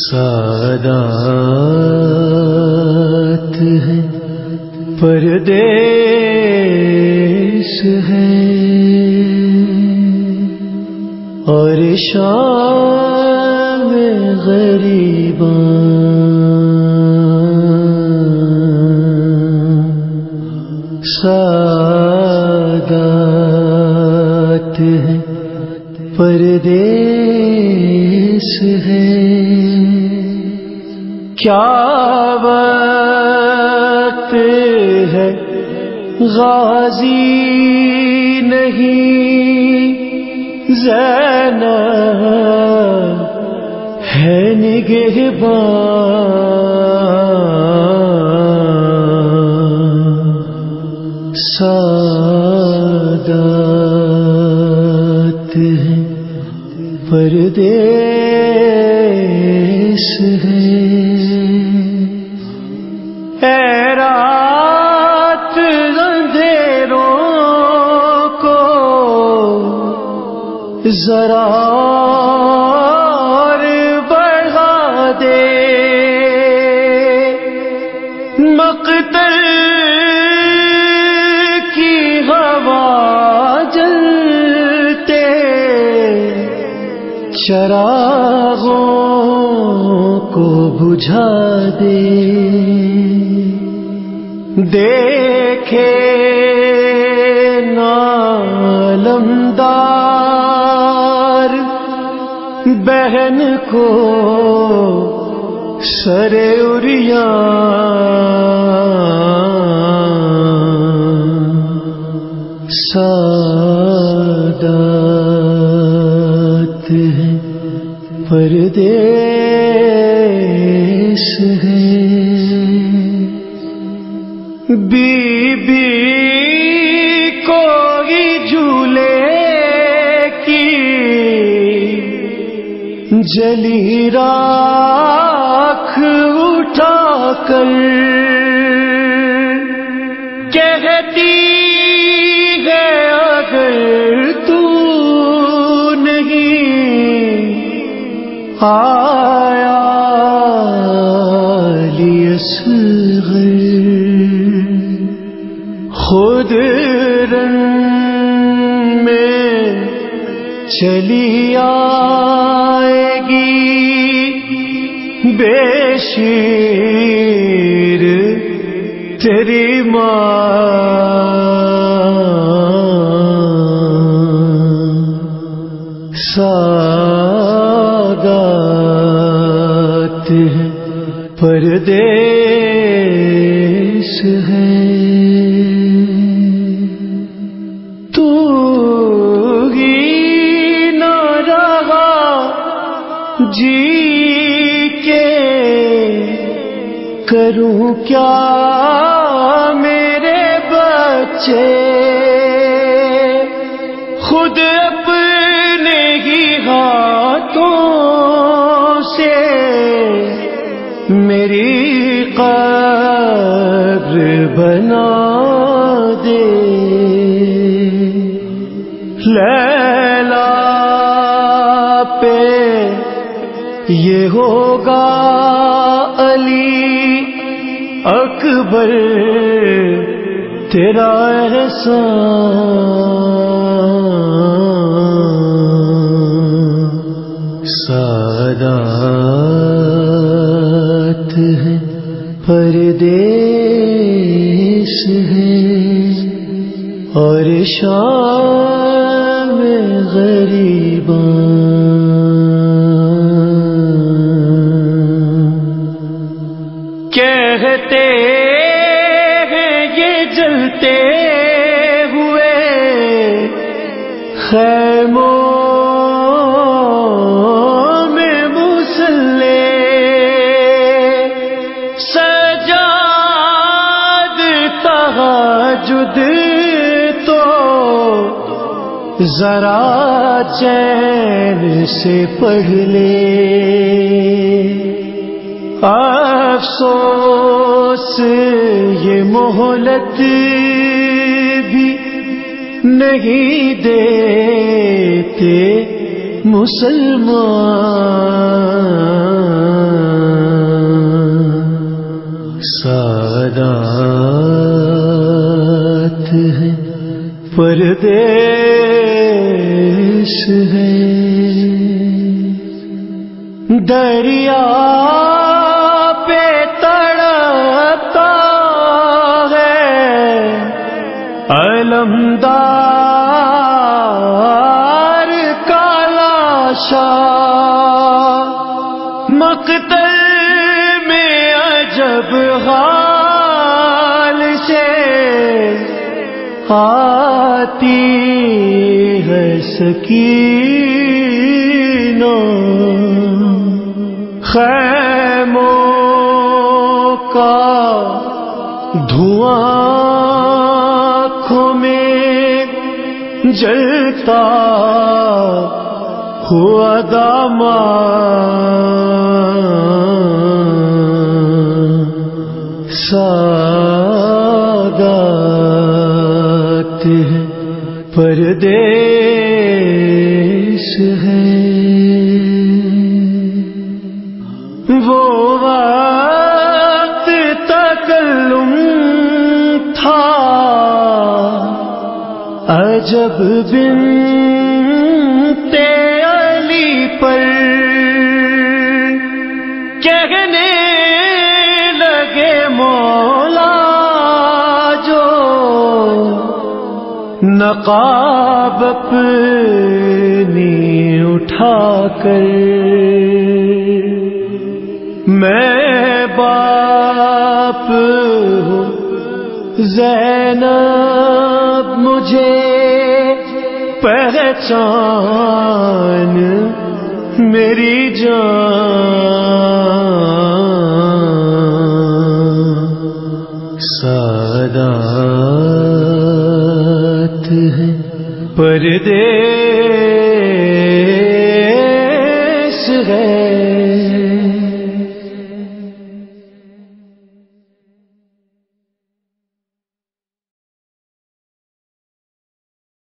سادات ہے پردیس ہے اور شام غریب کیا وقت ہے؟ غازی نہیں زین ہے نگہبان۔ سادات ہیں پردیس ذرا اور بڑھا دے۔ مقتل کی ہوا جلتے چراغوں کو بجھا دے۔ دیکھے نالمدار بہن کو سر اریا سادات ہیں پردیس ہے جلی راکھ اٹھا کر چلی آئے گی بے شیر تیری ماں۔ سا جی کے کروں کیا میرے بچے؟ خود اپنے ہی ہاتھوں سے میری قبر بنا دے۔ لیلا ہوگا علی اکبر تیرا احسان۔ سادات ہیں پردیس ہے اور شام غریباں۔ یہ جلتے ہوئے خیموں میں مسلے سجاد تہجد تو ذرا چین سے پڑھ لے۔ افسوس یہ مہلت بھی نہیں دیتے مسلمان۔ سادات ہیں پردیش ہے دریا علمدار کالا شاہ مقتل میں عجب حال سے آتی ہے سکینوں خیموں کا دھواں جلتا ہوا داما سادات ہے پردیش عجب بن علی پر کہنے لگے مولا جو نقاب اپنی اٹھا کر میں باپ ہوں زینب مجھے پہچان میری جان سادات ہے پردیس ہے۔